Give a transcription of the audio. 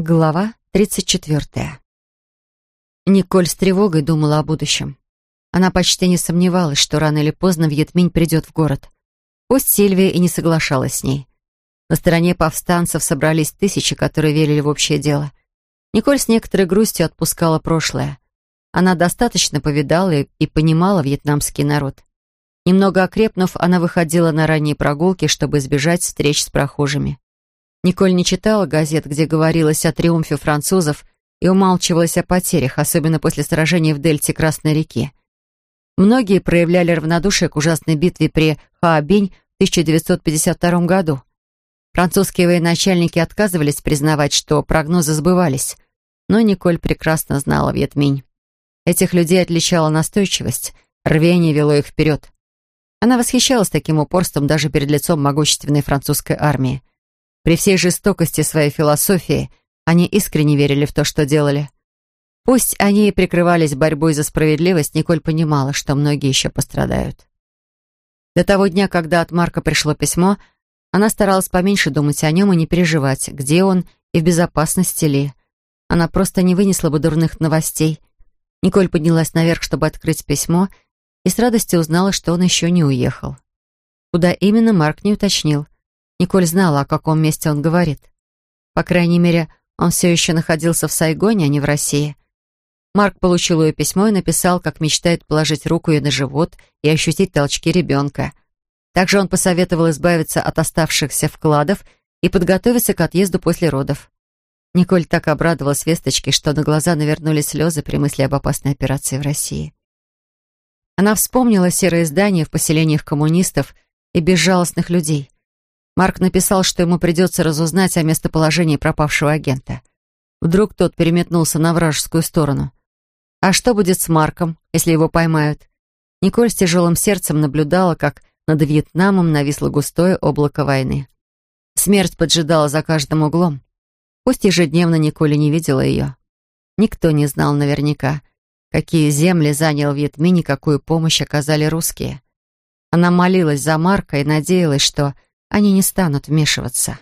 Глава 34. Николь с тревогой думала о будущем. Она почти не сомневалась, что рано или поздно Вьетминь придет в город. Пусть Сильвия и не соглашалась с ней. На стороне повстанцев собрались тысячи, которые верили в общее дело. Николь с некоторой грустью отпускала прошлое. Она достаточно повидала и, и понимала вьетнамский народ. Немного окрепнув, она выходила на ранние прогулки, чтобы избежать встреч с прохожими. Николь не читала газет, где говорилось о триумфе французов и умалчивалось о потерях, особенно после сражений в дельте Красной реки. Многие проявляли равнодушие к ужасной битве при Хаобинь в 1952 году. Французские военачальники отказывались признавать, что прогнозы сбывались, но Николь прекрасно знала Вьетминь. Этих людей отличала настойчивость, рвение вело их вперед. Она восхищалась таким упорством даже перед лицом могущественной французской армии. При всей жестокости своей философии они искренне верили в то, что делали. Пусть они и прикрывались борьбой за справедливость, Николь понимала, что многие еще пострадают. До того дня, когда от Марка пришло письмо, она старалась поменьше думать о нем и не переживать, где он и в безопасности ли. Она просто не вынесла бы дурных новостей. Николь поднялась наверх, чтобы открыть письмо, и с радостью узнала, что он еще не уехал. Куда именно, Марк не уточнил — Николь знала, о каком месте он говорит. По крайней мере, он все еще находился в Сайгоне, а не в России. Марк получил ее письмо и написал, как мечтает положить руку ей на живот и ощутить толчки ребенка. Также он посоветовал избавиться от оставшихся вкладов и подготовиться к отъезду после родов. Николь так обрадовалась весточке, что на глаза навернулись слезы при мысли об опасной операции в России. Она вспомнила серые здания в поселениях коммунистов и безжалостных людей — Марк написал, что ему придется разузнать о местоположении пропавшего агента. Вдруг тот переметнулся на вражескую сторону. А что будет с Марком, если его поймают? Николь с тяжелым сердцем наблюдала, как над Вьетнамом нависло густое облако войны. Смерть поджидала за каждым углом. Пусть ежедневно Николя не видела ее. Никто не знал наверняка, какие земли занял Вьетминь и какую помощь оказали русские. Она молилась за Марка и надеялась, что они не станут вмешиваться.